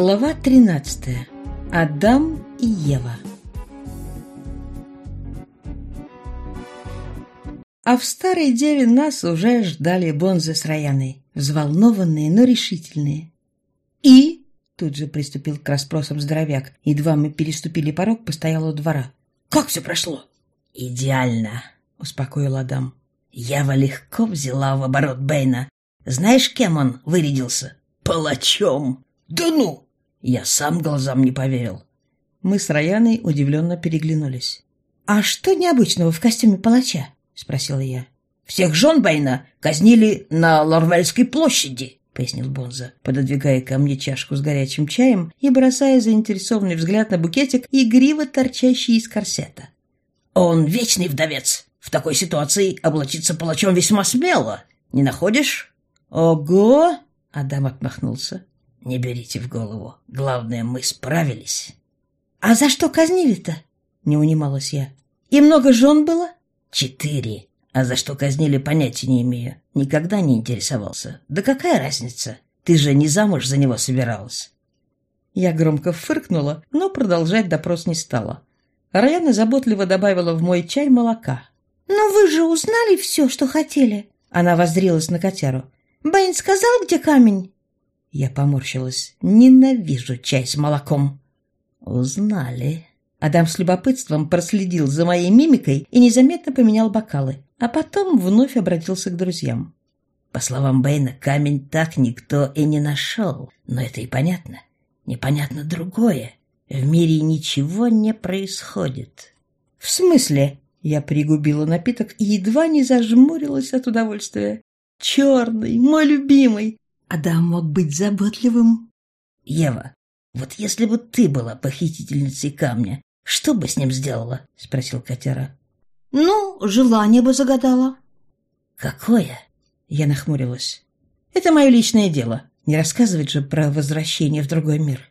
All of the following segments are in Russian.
Глава 13. Адам и Ева. А в старой деве нас уже ждали Бонза с Раяной, взволнованные, но решительные. «И?» — тут же приступил к расспросам здоровяк. Едва мы переступили порог постоялого двора. «Как все прошло?» «Идеально», — успокоил Адам. Ева легко взяла в оборот Бэйна. Знаешь, кем он вырядился? Палачом. Да ну! Я сам глазам не поверил. Мы с Раяной удивленно переглянулись. «А что необычного в костюме палача?» — спросила я. «Всех жен Бэйна казнили на Лорвельской площади», — пояснил Бонза, пододвигая ко мне чашку с горячим чаем и бросая заинтересованный взгляд на букетик, игриво торчащий из корсета. «Он вечный вдовец. В такой ситуации облачиться палачом весьма смело. Не находишь?» «Ого!» — Адам отмахнулся. «Не берите в голову. Главное, мы справились». «А за что казнили-то?» — не унималась я. «И много жен было?» «Четыре. А за что казнили, понятия не имею. Никогда не интересовался. Да какая разница? Ты же не замуж за него собиралась». Я громко фыркнула, но продолжать допрос не стала. Раяна заботливо добавила в мой чай молока. «Но вы же узнали все, что хотели?» Она воззрилась на котяру. «Бэйн сказал, где камень?» Я поморщилась. «Ненавижу чай с молоком». «Узнали». Адам с любопытством проследил за моей мимикой и незаметно поменял бокалы, а потом вновь обратился к друзьям. По словам Бэйна, камень так никто и не нашел. Но это и понятно. Непонятно другое. В мире ничего не происходит. «В смысле?» Я пригубила напиток и едва не зажмурилась от удовольствия. «Черный, мой любимый!» Адам мог быть заботливым. «Ева, вот если бы ты была похитительницей камня, что бы с ним сделала?» — спросил котяра. «Ну, желание бы загадала». «Какое?» — я нахмурилась. «Это мое личное дело. Не рассказывать же про возвращение в другой мир».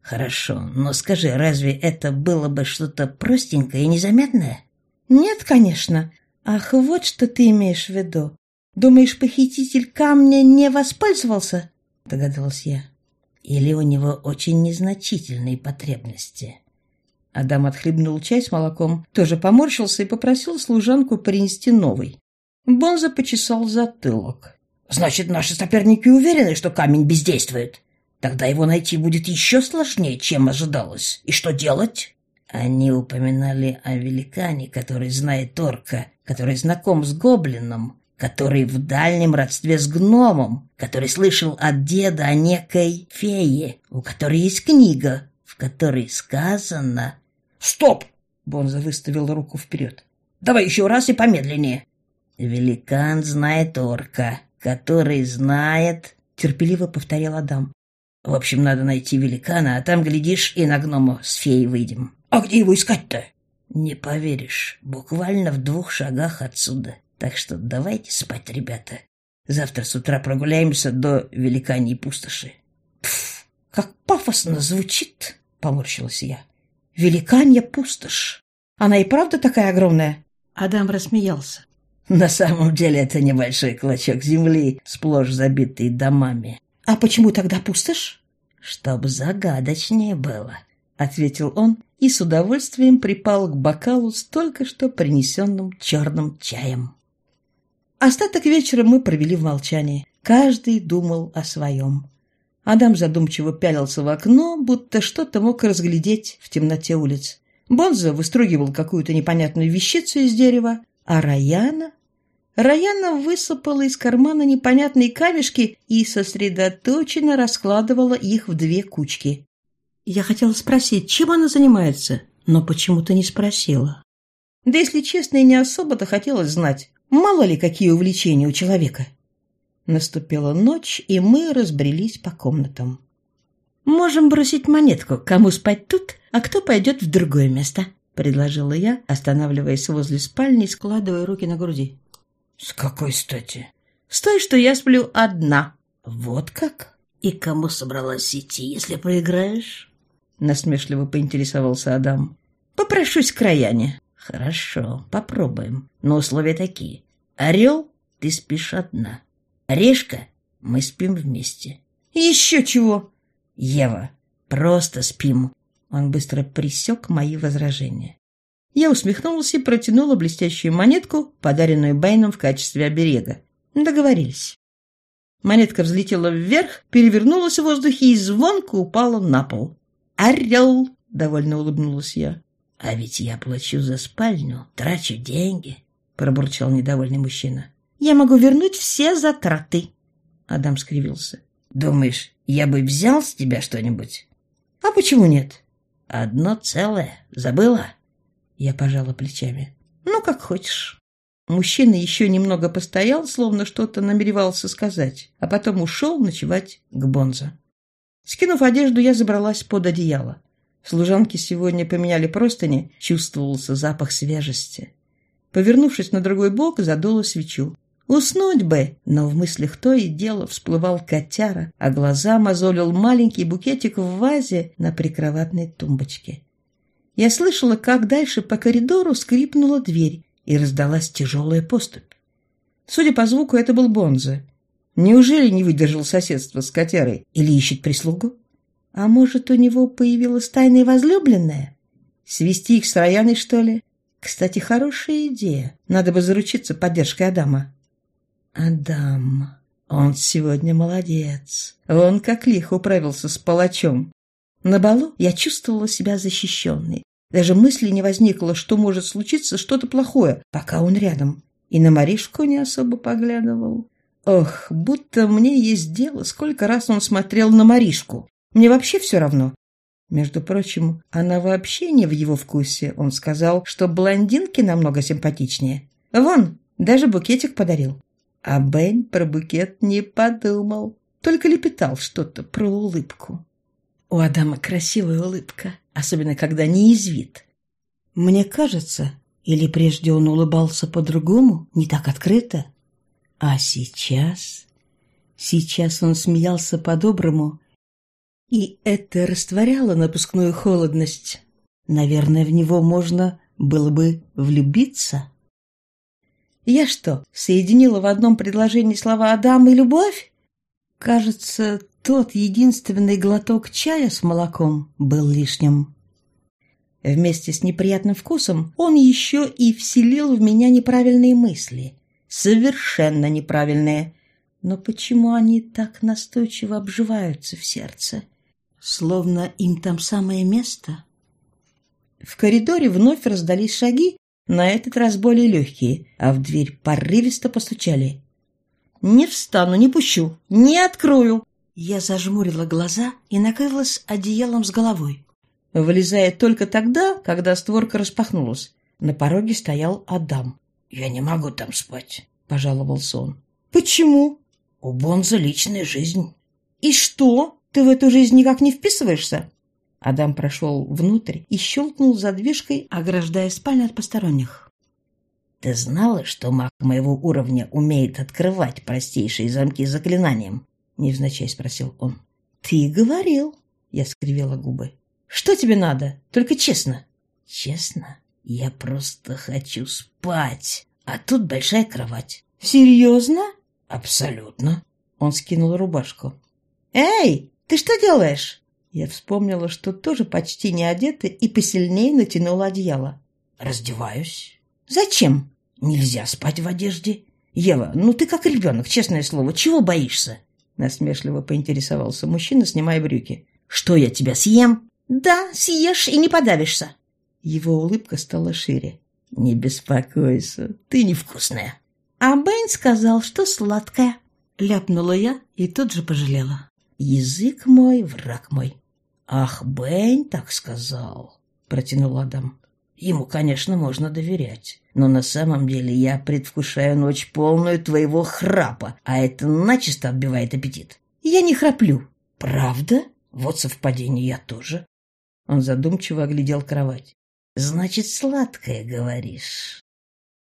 «Хорошо, но скажи, разве это было бы что-то простенькое и незаметное?» «Нет, конечно. Ах, вот что ты имеешь в виду. Думаешь, похититель камня не воспользовался?» — догадалась я. «Или у него очень незначительные потребности?» Адам отхлебнул чай с молоком, тоже поморщился и попросил служанку принести новый. Бонза почесал затылок. «Значит, наши соперники уверены, что камень бездействует? Тогда его найти будет еще сложнее, чем ожидалось. И что делать?» Они упоминали о великане, который знает орка, который знаком с гоблином, который в дальнем родстве с гномом, который слышал от деда о некой фее, у которой есть книга, в которой сказано... «Стоп!» — Бонза выставил руку вперед. «Давай еще раз и помедленнее». «Великан знает орка, который знает...» — терпеливо повторял Адам. «В общем, надо найти великана, а там, глядишь, и на гнома с феей выйдем». «А где его искать-то?» «Не поверишь, буквально в двух шагах отсюда. Так что давайте спать, ребята. Завтра с утра прогуляемся до великаньей пустоши. Пф, как пафосно звучит, поморщилась я. Великанья пустошь. Она и правда такая огромная? Адам рассмеялся. На самом деле это небольшой клочок земли, сплошь забитый домами. А почему тогда пустошь? Чтоб загадочнее было, ответил он и с удовольствием припал к бокалу с только что принесенным черным чаем. Остаток вечера мы провели в молчании. Каждый думал о своем. Адам задумчиво пялился в окно, будто что-то мог разглядеть в темноте улиц. Бонза выстругивал какую-то непонятную вещицу из дерева, а Раяна... Раяна высыпала из кармана непонятные камешки и сосредоточенно раскладывала их в две кучки. Я хотела спросить, чем она занимается, но почему-то не спросила. Да, если честно, и не особо-то хотелось знать. Мало ли, какие увлечения у человека. Наступила ночь, и мы разбрелись по комнатам. «Можем бросить монетку, кому спать тут, а кто пойдет в другое место», — предложила я, останавливаясь возле спальни, складывая руки на груди. «С какой стати?» «С той, что я сплю одна». «Вот как? И кому собралась идти, если проиграешь?» Насмешливо поинтересовался Адам. «Попрошусь к Раяне». «Хорошо, попробуем. Но условия такие. Орел, ты спишь одна. Решка, мы спим вместе. Еще чего? Ева, просто спим. Он быстро присек мои возражения. Я усмехнулась и протянула блестящую монетку, подаренную Бэйном в качестве оберега. Договорились. Монетка взлетела вверх, перевернулась в воздухе и звонко упала на пол. «Орел!» — довольно улыбнулась я. «А ведь я плачу за спальню, трачу деньги», — пробурчал недовольный мужчина. «Я могу вернуть все затраты», — Адам скривился. «Думаешь, я бы взял с тебя что-нибудь?» «А почему нет?» «Одно целое. Забыла?» Я пожала плечами. «Ну, как хочешь». Мужчина еще немного постоял, словно что-то намеревался сказать, а потом ушел ночевать к Бонзо. Скинув одежду, я забралась под одеяло. Служанки сегодня поменяли простыни, чувствовался запах свежести. Повернувшись на другой бок, задула свечу. Уснуть бы, но в мыслях то и дело всплывал котяра, а глаза мозолил маленький букетик в вазе на прикроватной тумбочке. Я слышала, как дальше по коридору скрипнула дверь, и раздалась тяжелая поступь. Судя по звуку, это был Бонза. Неужели не выдержал соседства с котярой или ищет прислугу? А может, у него появилась тайная возлюбленная? Свести их с Рояной, что ли? Кстати, хорошая идея. Надо бы заручиться поддержкой Адама. Адам, он сегодня молодец. Он как лихо управился с палачом. На балу я чувствовала себя защищенной. Даже мысли не возникло, что может случиться что-то плохое, пока он рядом. И на Маришку не особо поглядывал. Ох, будто мне есть дело, сколько раз он смотрел на Маришку. Мне вообще все равно. Между прочим, она вообще не в его вкусе. Он сказал, что блондинки намного симпатичнее. Вон, даже букетик подарил. А Бен про букет не подумал, только лепетал что-то про улыбку. У Адама красивая улыбка, особенно когда не извит. Мне кажется, или прежде он улыбался по-другому, не так открыто. А сейчас... Сейчас он смеялся по-доброму, и это растворяло напускную холодность. Наверное, в него можно было бы влюбиться. Я что, соединила в одном предложении слова «Адам» и «любовь»? Кажется, тот единственный глоток чая с молоком был лишним. Вместе с неприятным вкусом он еще и вселил в меня неправильные мысли. Совершенно неправильные. Но почему они так настойчиво обживаются в сердце? Словно им там самое место? В коридоре вновь раздались шаги, на этот раз более легкие, а в дверь порывисто постучали. «Не встану, не пущу, не открою!» Я зажмурила глаза и накрылась одеялом с головой. Вылезая только тогда, когда створка распахнулась. На пороге стоял Адам. «Я не могу там спать», — пожаловался он. «Почему?» «У Бонза личная жизнь». «И что? Ты в эту жизнь никак не вписываешься?» Адам прошел внутрь и щелкнул задвижкой, ограждая спальню от посторонних. «Ты знала, что маг моего уровня умеет открывать простейшие замки заклинанием?» — невзначай спросил он. «Ты говорил», — я скривила губы. «Что тебе надо? Только честно». «Честно? Я просто хочу спать. А тут большая кровать». «Серьезно?» «Абсолютно». Он скинул рубашку. «Эй, ты что делаешь?» Я вспомнила, что тоже почти не одета, и посильнее натянула одеяло. «Раздеваюсь». «Зачем?» «Нельзя спать в одежде». «Ева, ну ты как ребенок, честное слово, чего боишься?» Насмешливо поинтересовался мужчина, снимая брюки. «Что, я тебя съем?» «Да, съешь и не подавишься». Его улыбка стала шире. «Не беспокойся, ты невкусная». «А Бэйн сказал, что сладкая». Ляпнула я и тут же пожалела. «Язык мой, враг мой». «Ах, Бэйн так сказал», — протянул Адам. «Ему, конечно, можно доверять, но на самом деле я предвкушаю ночь полную твоего храпа, а это начисто отбивает аппетит». «Я не храплю». «Правда? Вот совпадение я тоже». Он задумчиво оглядел кровать. «Значит, сладкое, говоришь?»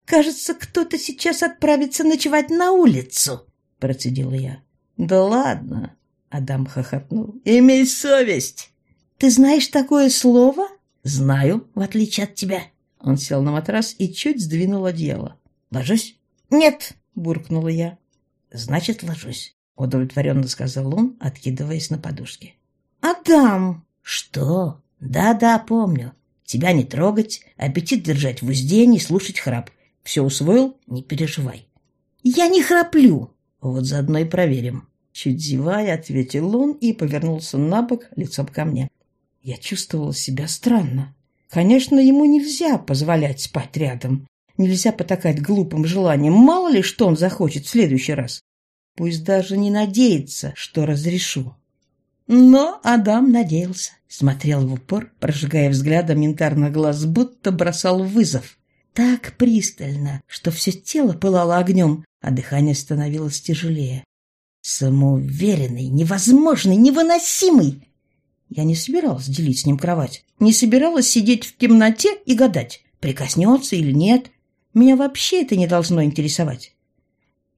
«Кажется, кто-то сейчас отправится ночевать на улицу», — процедила я. «Да ладно», Адам хохотнул. «Имей совесть!» «Ты знаешь такое слово?» «Знаю, в отличие от тебя». Он сел на матрас и чуть сдвинул одеяло. «Ложусь?» «Нет», — буркнула я. «Значит, ложусь», — удовлетворенно сказал он, откидываясь на подушке. «Адам!» «Что? Да-да, помню. Тебя не трогать, аппетит держать в узде, не слушать храп. Все усвоил? Не переживай». «Я не храплю!» «Вот заодно и проверим». Чуть зевая, ответил он и повернулся на бок лицом ко мне. Я чувствовала себя странно. Конечно, ему нельзя позволять спать рядом. Нельзя потакать глупым желанием. Мало ли, что он захочет в следующий раз. Пусть даже не надеется, что разрешу. Но Адам надеялся. Смотрел в упор, прожигая взглядом янтарных глаз, будто бросал вызов. Так пристально, что все тело пылало огнем, а дыхание становилось тяжелее. Самоуверенный, невозможный, невыносимый. Я не собиралась делить с ним кровать. Не собиралась сидеть в темноте и гадать, прикоснется или нет. Меня вообще это не должно интересовать.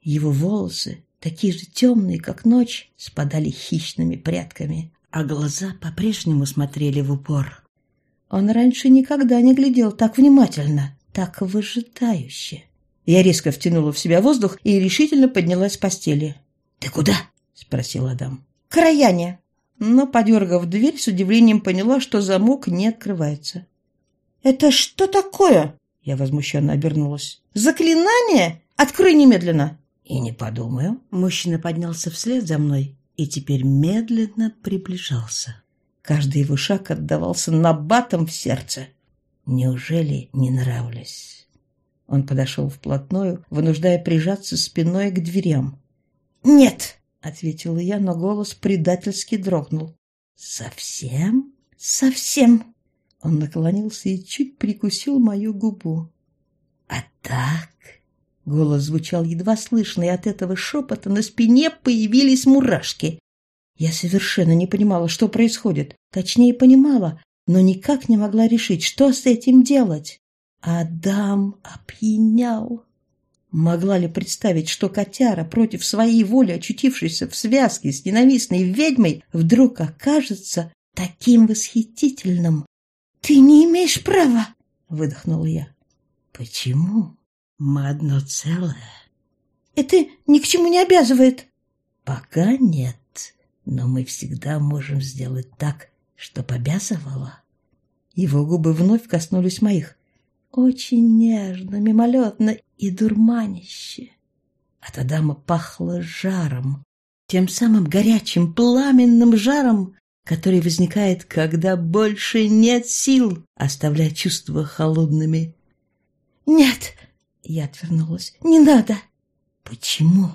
Его волосы, такие же темные, как ночь, спадали хищными прядками, а глаза по-прежнему смотрели в упор. Он раньше никогда не глядел так внимательно, так выжидающе. Я резко втянула в себя воздух и решительно поднялась с постели. «Ты куда?» — спросил Адам. «К Раяне». Но, подергав дверь, с удивлением поняла, что замок не открывается. «Это что такое?» Я возмущенно обернулась. «Заклинание? Открой немедленно!» «И не подумаю». Мужчина поднялся вслед за мной и теперь медленно приближался. Каждый его шаг отдавался набатом в сердце. Неужели не нравлюсь? Он подошел вплотную, вынуждая прижаться спиной к дверям. «Нет!» — ответила я, но голос предательски дрогнул. «Совсем?» «Совсем!» Он наклонился и чуть прикусил мою губу. «А так?» Голос звучал едва слышно, и от этого шепота на спине появились мурашки. Я совершенно не понимала, что происходит. Точнее, понимала, но никак не могла решить, что с этим делать. Адам опьянял. Могла ли представить, что котяра, против своей воли очутившийся в связке с ненавистной ведьмой, вдруг окажется таким восхитительным? «Ты не имеешь права!» — выдохнула я. «Почему? Мы одно целое». «Это ни к чему не обязывает». «Пока нет, но мы всегда можем сделать так, чтоб обязывало». Его губы вновь коснулись моих. Очень нежно, мимолетно и дурманище. От Адама пахло жаром, тем самым горячим, пламенным жаром, который возникает, когда больше нет сил оставлять чувства холодными. «Нет!» — я отвернулась. «Не надо!» «Почему?»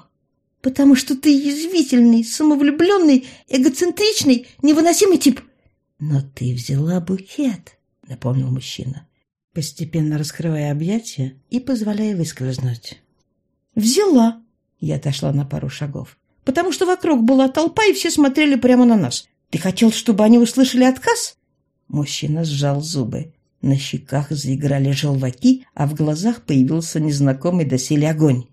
«Потому что ты язвительный, самовлюбленный, эгоцентричный, невыносимый тип!» «Но ты взяла букет», — напомнил мужчина постепенно раскрывая объятия и позволяя выскользнуть. «Взяла!» Я отошла на пару шагов. «Потому что вокруг была толпа, и все смотрели прямо на нас. Ты хотел, чтобы они услышали отказ?» Мужчина сжал зубы. На щеках заиграли желваки, а в глазах появился незнакомый доселе огонь.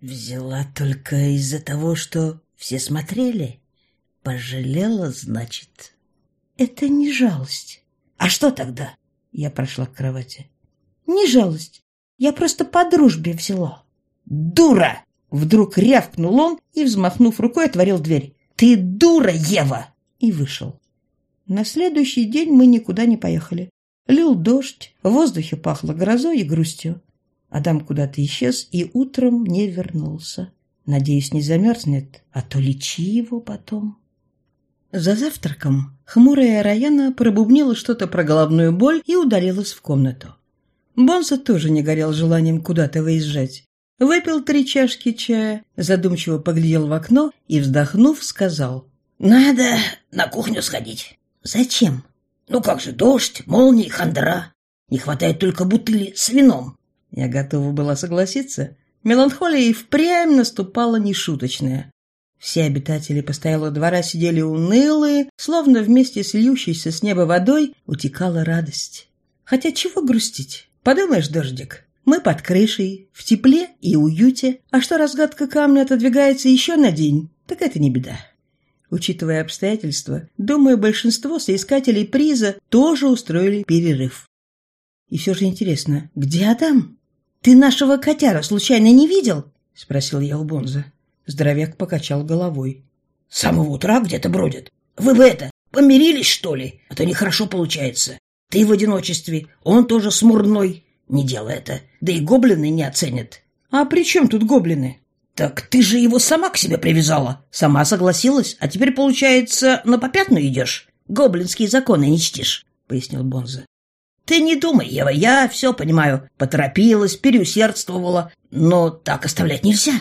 «Взяла только из-за того, что все смотрели? Пожалела, значит?» «Это не жалость». «А что тогда?» Я прошла к кровати. «Не жалость. Я просто по дружбе взяла». «Дура!» Вдруг рявкнул он и, взмахнув рукой, отворил дверь. «Ты дура, Ева!» И вышел. На следующий день мы никуда не поехали. Лил дождь, в воздухе пахло грозой и грустью. Адам куда-то исчез и утром не вернулся. Надеюсь, не замерзнет, а то лечи его потом. За завтраком хмурая Раяна пробубнила что-то про головную боль и удалилась в комнату. Бонса тоже не горел желанием куда-то выезжать. Выпил три чашки чая, задумчиво поглядел в окно и, вздохнув, сказал. «Надо на кухню сходить». «Зачем?» «Ну как же, дождь, молнии, хандра. Не хватает только бутыли с вином». Я готова была согласиться. Меланхолия и впрямь наступала нешуточная. Все обитатели постоялого двора сидели унылые, словно вместе с льющейся с неба водой утекала радость. Хотя чего грустить? Подумаешь, дождик, мы под крышей, в тепле и уюте, а что разгадка камня отодвигается еще на день, так это не беда. Учитывая обстоятельства, думаю, большинство соискателей приза тоже устроили перерыв. И все же интересно, где Адам? Ты нашего котяра случайно не видел? Спросил я у Бонза. Здоровяк покачал головой. «С самого утра где-то бродит. Вы бы это, Помирились, что ли? А то нехорошо получается. Ты в одиночестве, он тоже смурной. Не делай это, да и гоблины не оценят. А при чем тут гоблины? Так ты же его сама к себе привязала. Сама согласилась, а теперь, получается, на попятную идешь. Гоблинские законы не чтишь, пояснил Бонза. Ты не думай, Ева, я все понимаю. Поторопилась, переусердствовала, но так оставлять нельзя.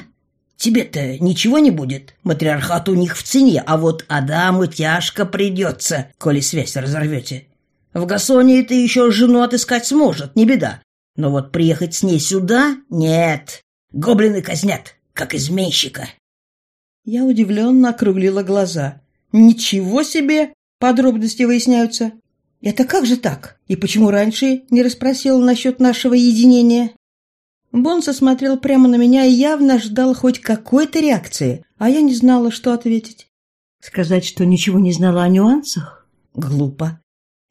Тебе-то ничего не будет. Матриархат у них в цене, а вот Адаму тяжко придется, коли связь разорвете. В Гасоне ты еще жену отыскать сможет, не беда. Но вот приехать с ней сюда — нет. Гоблины казнят, как изменщика. Я удивленно округлила глаза. Ничего себе! Подробности выясняются. Это как же так? И почему раньше не расспросил насчет нашего единения? Бонса смотрел прямо на меня и явно ждал хоть какой-то реакции, а я не знала, что ответить. Сказать, что ничего не знала о нюансах? Глупо.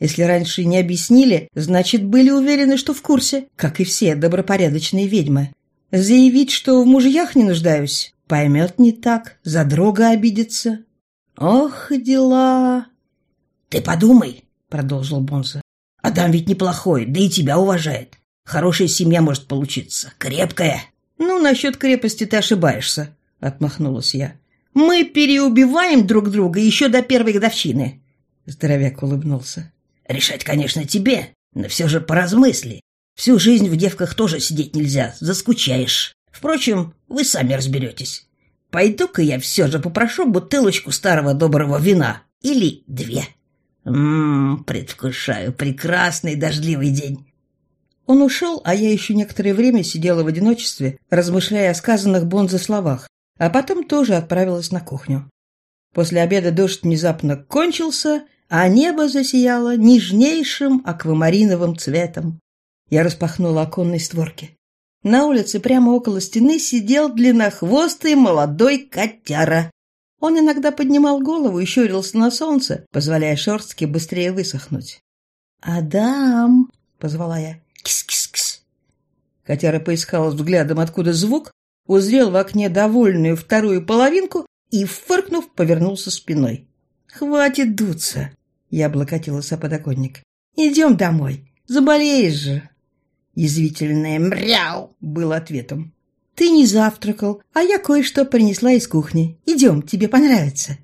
Если раньше не объяснили, значит, были уверены, что в курсе, как и все добропорядочные ведьмы. Заявить, что в мужьях не нуждаюсь, поймет не так, за друга обидится. Ох, дела! Ты подумай, продолжил Бонза. Адам ведь неплохой, да и тебя уважает. Хорошая семья может получиться, крепкая. Ну, насчет крепости ты ошибаешься, отмахнулась я. Мы переубиваем друг друга еще до первой годовщины. Здоровяк улыбнулся. Решать, конечно, тебе, но все же поразмысли. Всю жизнь в девках тоже сидеть нельзя, заскучаешь. Впрочем, вы сами разберетесь. Пойду-ка я все же попрошу бутылочку старого доброго вина. Или две. Ммм, предвкушаю прекрасный дождливый день. Он ушел, а я еще некоторое время сидела в одиночестве, размышляя о сказанных Бонзе словах, а потом тоже отправилась на кухню. После обеда дождь внезапно кончился, а небо засияло нежнейшим аквамариновым цветом. Я распахнула оконные створки. На улице прямо около стены сидел длиннохвостый молодой котяра. Он иногда поднимал голову и щурился на солнце, позволяя шерстке быстрее высохнуть. «Адам!» — позвала я. «Кис-кис-кис!» Котяра поискал взглядом, откуда звук, узрел в окне довольную вторую половинку и, фыркнув, повернулся спиной. «Хватит дуться!» Я облокотилась о подоконник. «Идем домой. Заболеешь же!» Язвительное «мряу» было ответом. «Ты не завтракал, а я кое-что принесла из кухни. Идем, тебе понравится».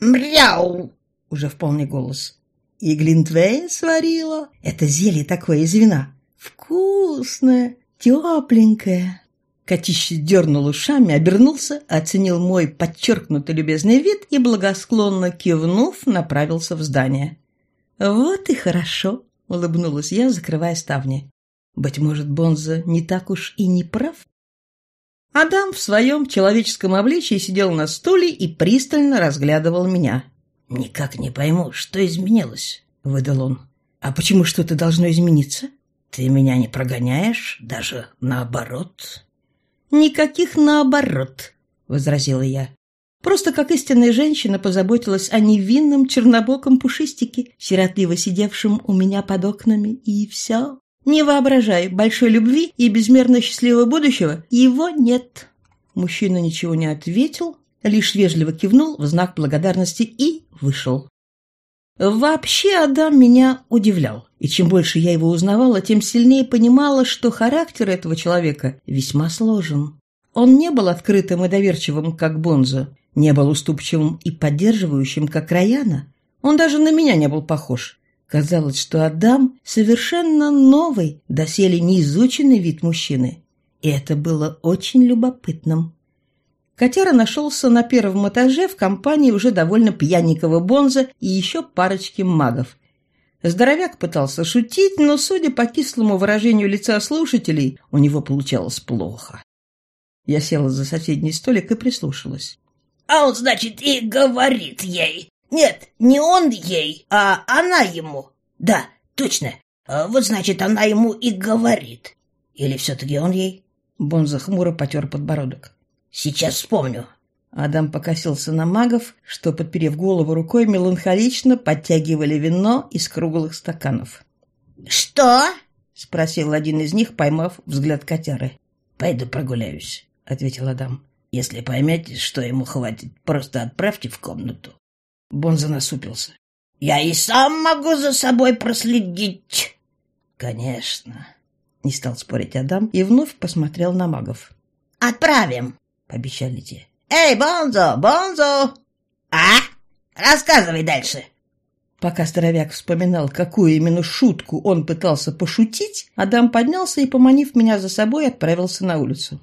«Мряу!» Уже в полный голос. «И глинтвейн сварила. Это зелье такое из вина. Вкусное, тепленькое». Котище дернул ушами, обернулся, оценил мой подчеркнутый любезный вид и, благосклонно кивнув, направился в здание. «Вот и хорошо», — улыбнулась я, закрывая ставни. «Быть может, Бонза не так уж и не прав?» Адам в своем человеческом обличии сидел на стуле и пристально разглядывал меня. «Никак не пойму, что изменилось», — выдал он. «А почему что-то должно измениться?» «Ты меня не прогоняешь, даже наоборот». «Никаких наоборот», — возразила я. Просто как истинная женщина позаботилась о невинном чернобоком пушистике, сиротливо сидевшем у меня под окнами, и все. Не воображай, большой любви и безмерно счастливого будущего его нет. Мужчина ничего не ответил, лишь вежливо кивнул в знак благодарности и вышел. Вообще Адам меня удивлял, и чем больше я его узнавала, тем сильнее понимала, что характер этого человека весьма сложен. Он не был открытым и доверчивым, как Бонзо, не был уступчивым и поддерживающим, как Раяна. Он даже на меня не был похож. Казалось, что Адам совершенно новый, доселе неизученный вид мужчины. И это было очень любопытным. Котяра нашелся на первом этаже в компании уже довольно пьяненького Бонза и еще парочки магов. Здоровяк пытался шутить, но, судя по кислому выражению лица слушателей, у него получалось плохо. Я села за соседний столик и прислушалась. «А он, значит, и говорит ей. Нет, не он ей, а она ему. Да, точно. А вот, значит, она ему и говорит. Или все-таки он ей?» Бонза хмуро потер подбородок. Сейчас вспомню. Адам покосился на магов, что, подперев голову рукой, меланхолично подтягивали вино из круглых стаканов. «Что?» — спросил один из них, поймав взгляд котяры. «Пойду прогуляюсь», — ответил Адам. «Если поймете, что ему хватит, просто отправьте в комнату». Бонза насупился. Я и сам могу за собой проследить. Конечно. Не стал спорить Адам и вновь посмотрел на магов. Отправим, пообещали те. Эй, Бонзо, Бонзо! А? Рассказывай дальше. Пока здоровяк вспоминал, какую именно шутку он пытался пошутить, Адам поднялся и, поманив меня за собой, отправился на улицу.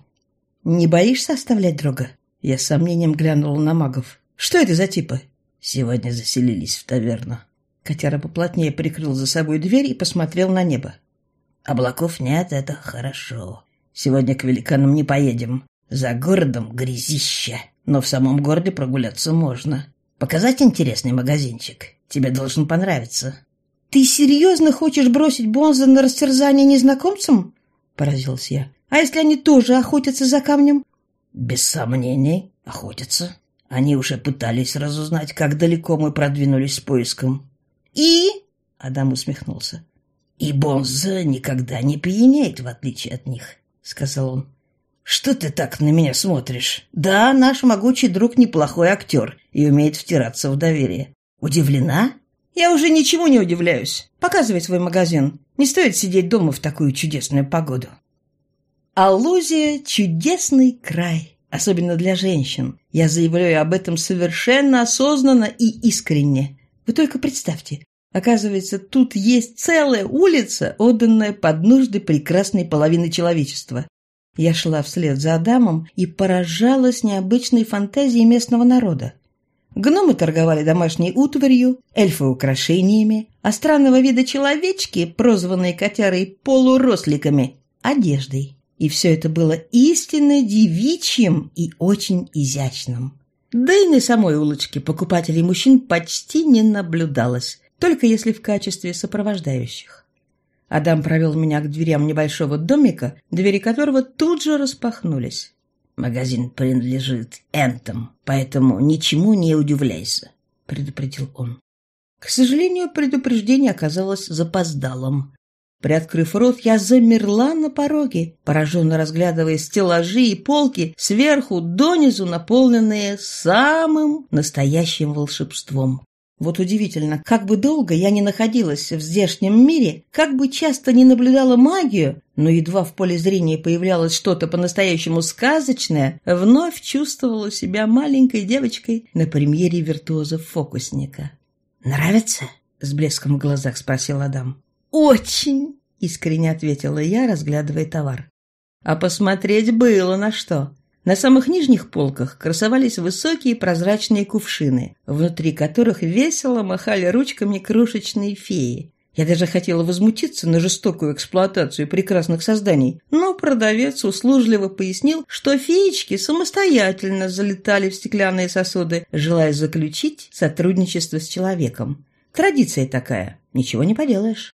«Не боишься оставлять друга?» Я с сомнением глянула на магов. «Что это за типы?» «Сегодня заселились в таверну». Котяра поплотнее прикрыл за собой дверь и посмотрел на небо. «Облаков нет, это хорошо. Сегодня к великанам не поедем. За городом грязище, но в самом городе прогуляться можно. Показать интересный магазинчик?» Тебе должен понравиться». «Ты серьезно хочешь бросить Бонза на растерзание незнакомцам?» – поразился я. «А если они тоже охотятся за камнем?» «Без сомнений, охотятся. Они уже пытались разузнать, как далеко мы продвинулись с поиском». «И?» – Адам усмехнулся. «И Бонза никогда не пьянеет, в отличие от них», – сказал он. «Что ты так на меня смотришь? Да, наш могучий друг неплохой актер и умеет втираться в доверие. Удивлена? Я уже ничему не удивляюсь. Показывай свой магазин. Не стоит сидеть дома в такую чудесную погоду. Алузия – чудесный край, особенно для женщин. Я заявляю об этом совершенно осознанно и искренне. Вы только представьте, оказывается, тут есть целая улица, отданная под нужды прекрасной половины человечества. Я шла вслед за Адамом и поражалась необычной фантазией местного народа. Гномы торговали домашней утварью, эльфы – украшениями, а странного вида человечки, прозванные котярой полуросликами, – одеждой. И все это было истинно девичьим и очень изящным. Да и на самой улочке покупателей мужчин почти не наблюдалось, только если в качестве сопровождающих. Адам провел меня к дверям небольшого домика, двери которого тут же распахнулись. Магазин принадлежит Энтом, поэтому ничему не удивляйся», — предупредил он. К сожалению, предупреждение оказалось запоздалым. Приоткрыв рот, я замерла на пороге, пораженно разглядывая стеллажи и полки сверху донизу, наполненные самым настоящим волшебством. Вот удивительно, как бы долго я не находилась в здешнем мире, как бы часто не наблюдала магию, но едва в поле зрения появлялось что-то по-настоящему сказочное, вновь чувствовала себя маленькой девочкой на премьере виртуоза-фокусника. «Нравится?» — с блеском в глазах спросил Адам. «Очень!» — искренне ответила я, разглядывая товар. А посмотреть было на что. На самых нижних полках красовались высокие прозрачные кувшины, внутри которых весело махали ручками крошечные феи. Я даже хотела возмутиться на жестокую эксплуатацию прекрасных созданий, но продавец услужливо пояснил, что феечки самостоятельно залетали в стеклянные сосуды, желая заключить сотрудничество с человеком. Традиция такая, ничего не поделаешь.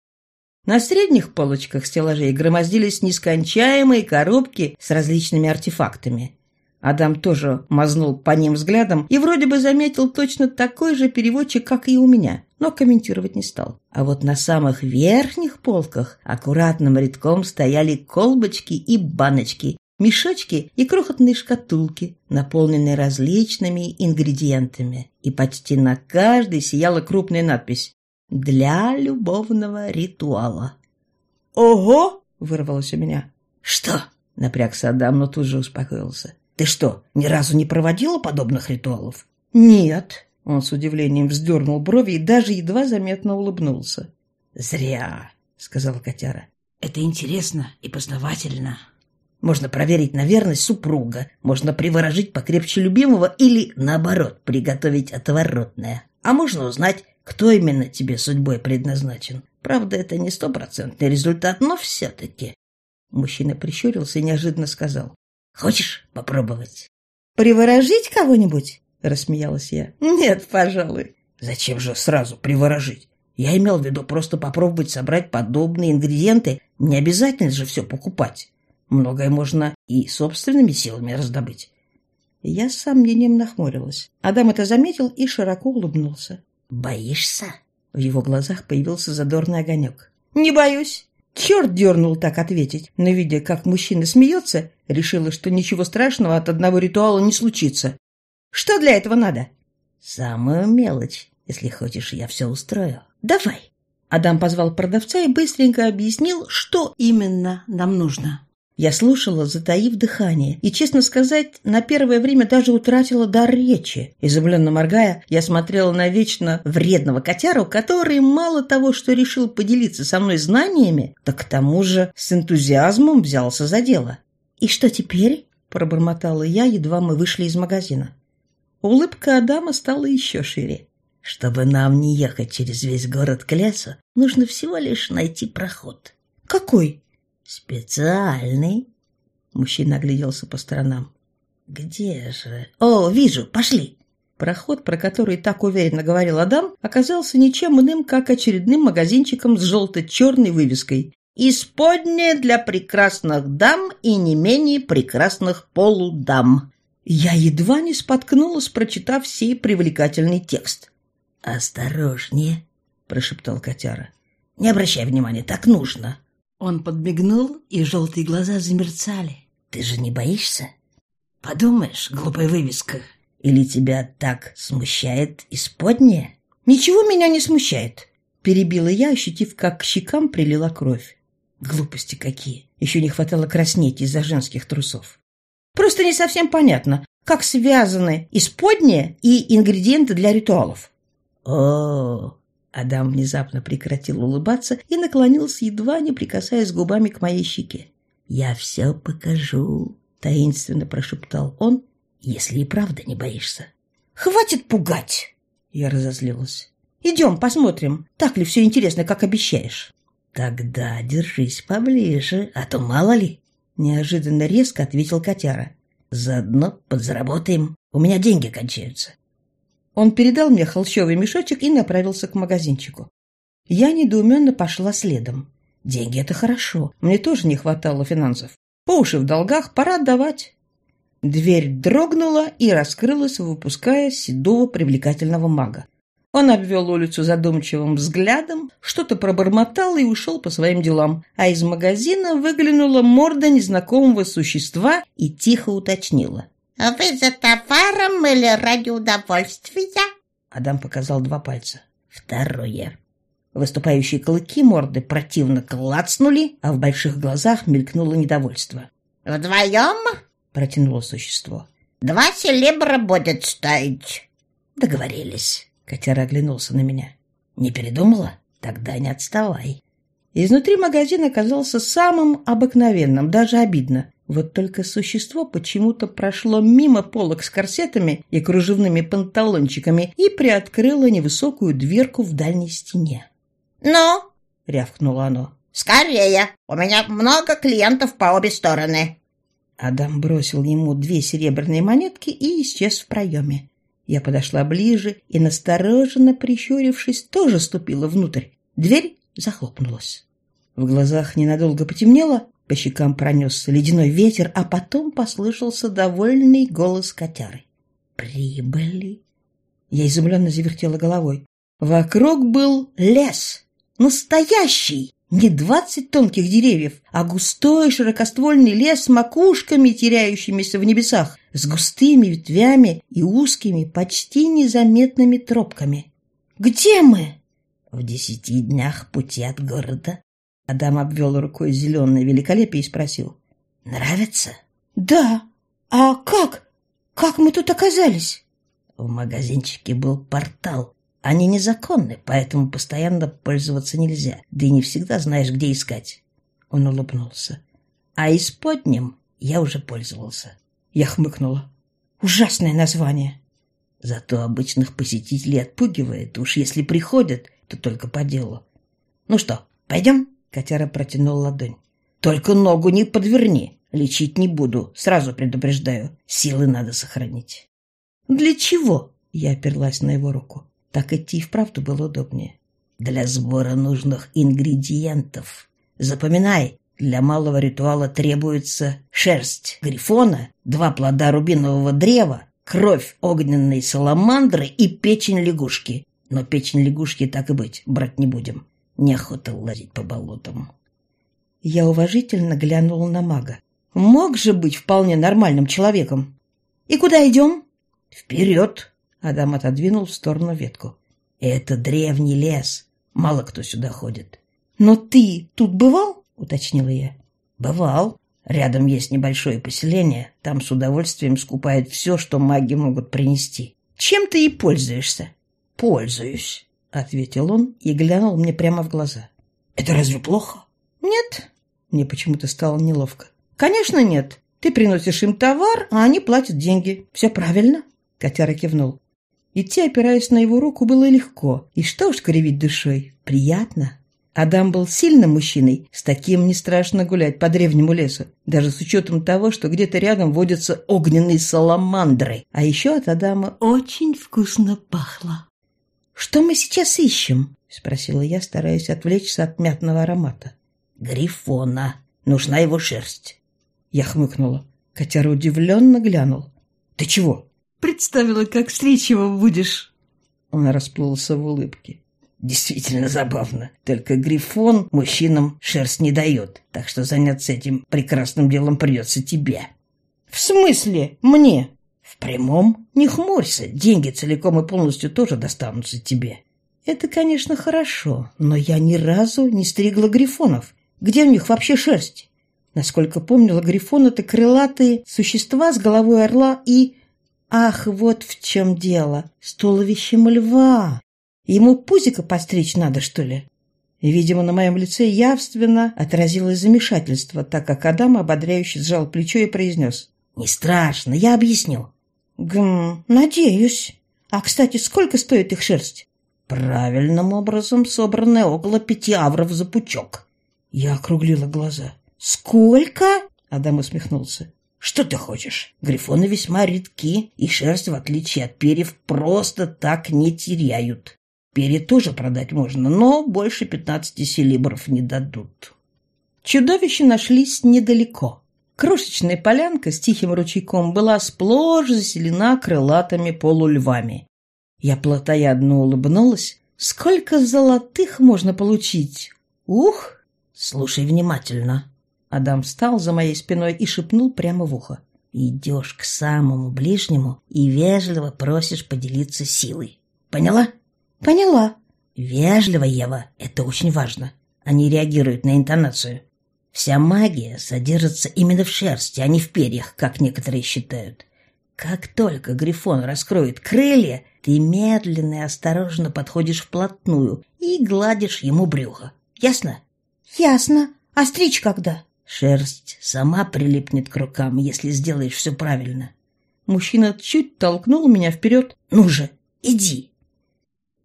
На средних полочках стеллажей громоздились нескончаемые коробки с различными артефактами. Адам тоже мазнул по ним взглядом и вроде бы заметил точно такой же переводчик, как и у меня, но комментировать не стал. А вот на самых верхних полках аккуратным рядком стояли колбочки и баночки, мешочки и крохотные шкатулки, наполненные различными ингредиентами. И почти на каждой сияла крупная надпись «Для любовного ритуала». «Ого!» — вырвалось у меня. «Что?» — напрягся Адам, но тут же успокоился. Ты что, ни разу не проводила подобных ритуалов? Нет. Он с удивлением вздернул брови и даже едва заметно улыбнулся. Зря, сказала котяра. Это интересно и познавательно. Можно проверить на верность супруга, можно приворожить покрепче любимого или, наоборот, приготовить отворотное. А можно узнать, кто именно тебе судьбой предназначен. Правда, это не стопроцентный результат, но все-таки. Мужчина прищурился и неожиданно сказал. Хочешь попробовать? Приворожить кого-нибудь? Рассмеялась я. Нет, пожалуй. Зачем же сразу приворожить? Я имел в виду просто попробовать собрать подобные ингредиенты. Не обязательно же все покупать. Многое можно и собственными силами раздобыть. Я с сомнением нахмурилась. Адам это заметил и широко улыбнулся. «Боишься?» В его глазах появился задорный огонек. «Не боюсь. Черт дернул так ответить, но, видя, как мужчина смеется, решила, что ничего страшного от одного ритуала не случится. Что для этого надо? Самую мелочь. Если хочешь, я все устрою. Давай. Адам позвал продавца и быстренько объяснил, что именно нам нужно. Я слушала, затаив дыхание, и, честно сказать, на первое время даже утратила дар речи. Изумленно моргая, я смотрела на вечно вредного котяру, который мало того, что решил поделиться со мной знаниями, так к тому же с энтузиазмом взялся за дело. «И что теперь?» – пробормотала я, едва мы вышли из магазина. Улыбка Адама стала еще шире. «Чтобы нам не ехать через весь город к лесу, нужно всего лишь найти проход». «Какой?» «Специальный?» Мужчина огляделся по сторонам. «Где же? О, вижу, пошли!» Проход, про который так уверенно говорил Адам, оказался ничем иным, как очередным магазинчиком с желто-черной вывеской. «Исподнее для прекрасных дам и не менее прекрасных полудам». Я едва не споткнулась, прочитав сей привлекательный текст. «Осторожнее», — прошептал котяра. «Не обращай внимания, так нужно». Он подмигнул, и желтые глаза замерцали. «Ты же не боишься? Подумаешь, глупая вывеска. Или тебя так смущает исподнее?» «Ничего меня не смущает», — перебила я, ощутив, как к щекам прилила кровь. Глупости какие. Еще не хватало краснеть из-за женских трусов. Просто не совсем понятно, как связаны исподнее и ингредиенты для ритуалов. О, Адам внезапно прекратил улыбаться и наклонился, едва не прикасаясь губами к моей щеке. «Я все покажу», — таинственно прошептал он, — «если и правда не боишься». «Хватит пугать!» Я разозлилась. «Идем, посмотрим, так ли все интересно, как обещаешь». «Тогда держись поближе, а то мало ли», — неожиданно резко ответил котяра. «Заодно подзаработаем. У меня деньги кончаются». Он передал мне холщовый мешочек и направился к магазинчику. Я недоуменно пошла следом. Деньги — это хорошо. Мне тоже не хватало финансов. По уши в долгах пора отдавать. Дверь дрогнула и раскрылась, выпуская седого привлекательного мага. Он обвел улицу задумчивым взглядом, что-то пробормотал и ушел по своим делам, а из магазина выглянула морда незнакомого существа и тихо уточнила. А «Вы за товаром или ради удовольствия?» Адам показал два пальца. «Второе». Выступающие клыки морды противно клацнули, а в больших глазах мелькнуло недовольство. «Вдвоем?» — протянуло существо. «Два селебра будет стоить». «Договорились». Котяра оглянулся на меня. «Не передумала? Тогда не отставай». Изнутри магазин оказался самым обыкновенным, даже обидно. Вот только существо почему-то прошло мимо полок с корсетами и кружевными панталончиками и приоткрыло невысокую дверку в дальней стене. «Ну?» — рявкнуло оно. «Скорее! У меня много клиентов по обе стороны!» Адам бросил ему две серебряные монетки и исчез в проеме. Я подошла ближе и, настороженно прищурившись, тоже ступила внутрь. Дверь захлопнулась. В глазах ненадолго потемнело, по щекам пронесся ледяной ветер, а потом послышался довольный голос котяры. «Прибыли!» Я изумленно завертела головой. Вокруг был лес. Настоящий! Не двадцать тонких деревьев, а густой широкоствольный лес с макушками, теряющимися в небесах, с густыми ветвями и узкими, почти незаметными тропками. «Где мы?» «В десяти днях пути от города», Адам обвел рукой зеленое великолепие и спросил. «Нравится?» «Да. А как? Как мы тут оказались?» В магазинчике был портал. Они незаконны, поэтому постоянно пользоваться нельзя. Да и не всегда знаешь, где искать. Он улыбнулся. А из-под ним я уже пользовался. Я хмыкнула. Ужасное название. Зато обычных посетителей отпугивает. Уж если приходят, то только по делу. Ну что, пойдем? Котяра протянул ладонь. «Только ногу не подверни. Лечить не буду. Сразу предупреждаю. Силы надо сохранить». «Для чего?» Я оперлась на его руку. Так идти вправду было удобнее. «Для сбора нужных ингредиентов. Запоминай, для малого ритуала требуется шерсть грифона, два плода рубинового древа, кровь огненной саламандры и печень лягушки. Но печень лягушки, так и быть, брать не будем. Неохота лазить по болотам. Я уважительно глянула на мага. Мог же быть вполне нормальным человеком. «И куда идем?» «Вперед!» Адам отодвинул в сторону ветку. Это древний лес. Мало кто сюда ходит. Но ты тут бывал? Уточнила я. Бывал. Рядом есть небольшое поселение. Там с удовольствием скупают все, что маги могут принести. Чем ты и пользуешься? Пользуюсь, ответил он и глянул мне прямо в глаза. Это разве плохо? Нет. Мне почему-то стало неловко. Конечно, нет. Ты приносишь им товар, а они платят деньги. Все правильно. Котяра кивнул. Идти, опираясь на его руку, было легко. И что уж кривить душой. Приятно. Адам был сильным мужчиной, с таким не страшно гулять по древнему лесу, даже с учетом того, что где-то рядом водятся огненные саламандры. А еще от Адама очень вкусно пахло. «Что мы сейчас ищем?» — спросила я, стараясь отвлечься от мятного аромата. «Грифона. Нужна его шерсть». Я хмыкнула. Котяра удивленно глянул. «Ты чего?» «Представила, как встреч его будешь». Он расплылся в улыбке. Действительно забавно. Только Грифон мужчинам шерсть не дает, так что заняться этим прекрасным делом придется тебе. В смысле? Мне? В прямом? Не хмурься, деньги целиком и полностью тоже достанутся тебе. Это, конечно, хорошо, но я ни разу не стригла грифонов. Где у них вообще шерсть? Насколько помнила, грифон — это крылатые существа с головой орла и... Ах, вот в чем дело. С туловищем льва. Ему пузико постричь надо, что ли? Видимо, на моем лице явственно отразилось замешательство, так как Адам ободряюще сжал плечо и произнес. «Не страшно, я объясню». «Гм, надеюсь. А, кстати, сколько стоит их шерсть?» «Правильным образом собранная около пяти авров за пучок». Я округлила глаза. «Сколько?» Адам усмехнулся. «Что ты хочешь? Грифоны весьма редки, и шерсть, в отличие от перьев, просто так не теряют. Перья тоже продать можно, но больше пятнадцати селибров не дадут. Чудовища нашлись недалеко. Крошечная полянка с тихим ручейком была сплошь заселена крылатыми полульвами. Я плотоядно улыбнулась. Сколько золотых можно получить? Ух! Слушай внимательно. Адам встал за моей спиной и шепнул прямо в ухо. Идешь к самому ближнему и вежливо просишь поделиться силой. Поняла? Поняла. Вежливо, Ева, это очень важно. Они реагируют на интонацию. Вся магия содержится именно в шерсти, а не в перьях, как некоторые считают. Как только Грифон раскроет крылья, ты медленно и осторожно подходишь вплотную и гладишь ему брюхо. Ясно? Ясно. А стричь когда? Шерсть сама прилипнет к рукам, если сделаешь все правильно. Мужчина чуть толкнул меня вперед. Ну же, иди.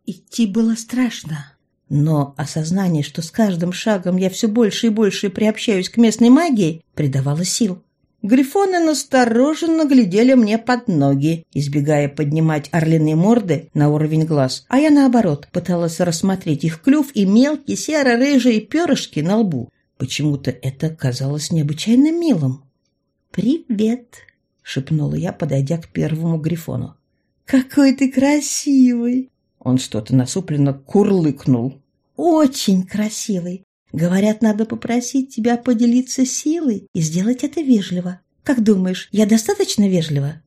Идти было страшно. Но осознание, что с каждым шагом я все больше и больше приобщаюсь к местной магии, придавало сил. Грифоны настороженно глядели мне под ноги, избегая поднимать орлиные морды на уровень глаз, а я, наоборот, пыталась рассмотреть их клюв и мелкие серо-рыжие перышки на лбу. Почему-то это казалось необычайно милым. «Привет!» — шепнула я, подойдя к первому грифону. «Какой ты красивый!» Он что-то насупленно курлыкнул. «Очень красивый. Говорят, надо попросить тебя поделиться силой и сделать это вежливо. Как думаешь, я достаточно вежлива?»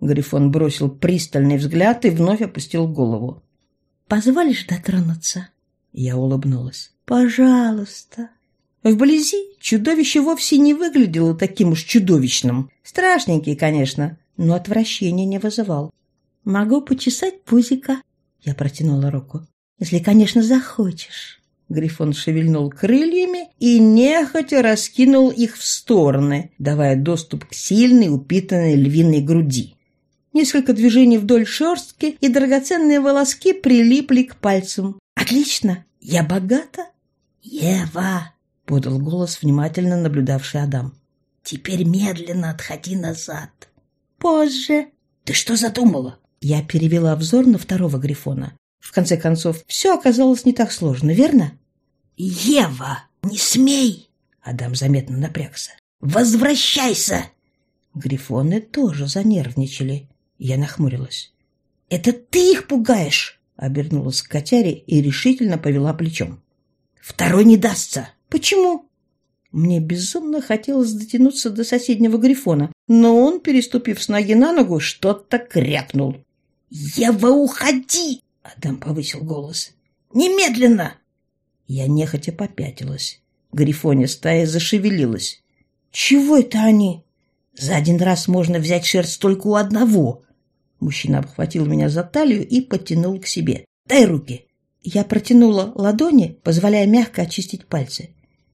Грифон бросил пристальный взгляд и вновь опустил голову. «Позволишь дотронуться?» Я улыбнулась. «Пожалуйста». Вблизи чудовище вовсе не выглядело таким уж чудовищным. Страшненький, конечно, но отвращения не вызывал. «Могу почесать пузика», я протянула руку. «Если, конечно, захочешь». Грифон шевельнул крыльями и нехотя раскинул их в стороны, давая доступ к сильной упитанной львиной груди. Несколько движений вдоль шерстки, и драгоценные волоски прилипли к пальцам. «Отлично! Я богата!» «Ева!» — подал голос, внимательно наблюдавший Адам. «Теперь медленно отходи назад». «Позже». «Ты что задумала?» Я перевела взор на второго Грифона. В конце концов, все оказалось не так сложно, верно? «Ева, не смей!» Адам заметно напрягся. «Возвращайся!» Грифоны тоже занервничали. Я нахмурилась. «Это ты их пугаешь!» Обернулась к котяре и решительно повела плечом. «Второй не дастся!» «Почему?» Мне безумно хотелось дотянуться до соседнего Грифона, но он, переступив с ноги на ногу, что-то крякнул. «Ева, уходи!» Адам повысил голос. «Немедленно!» Я нехотя попятилась. Грифоня стая зашевелилась. «Чего это они?» «За один раз можно взять шерсть только у одного». Мужчина обхватил меня за талию и потянул к себе. «Дай руки!» Я протянула ладони, позволяя мягко очистить пальцы.